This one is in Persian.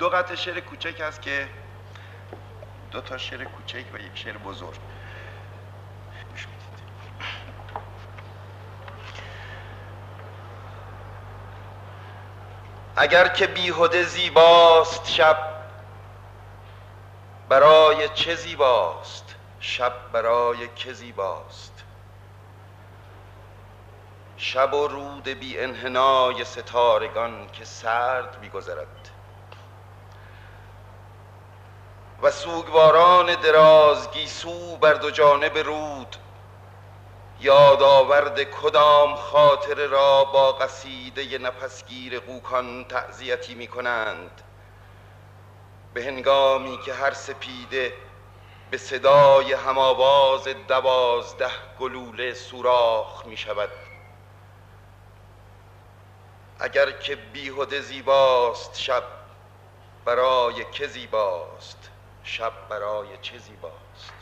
دو قطع شعر کوچک هست که دو تا شعر کوچک و یک شعر بزرگ. اگر که بیهده زیباست شب برای چه زیباست؟ شب برای که زیباست؟ شب و رود بی انحنای ستارگان که سرد میگذرد. و سوگواران دراز گیسو بر دو جانب رود. یادآورد کدام خاطر را با قصیده نفسگیر قوکان تعذیتی می کنند به هنگامی که هر سپیده به صدای هماواز دوازده گلوله سوراخ می شود اگر که بیهده زیباست شب برای که زیباست؟ شب برای چه زیباست.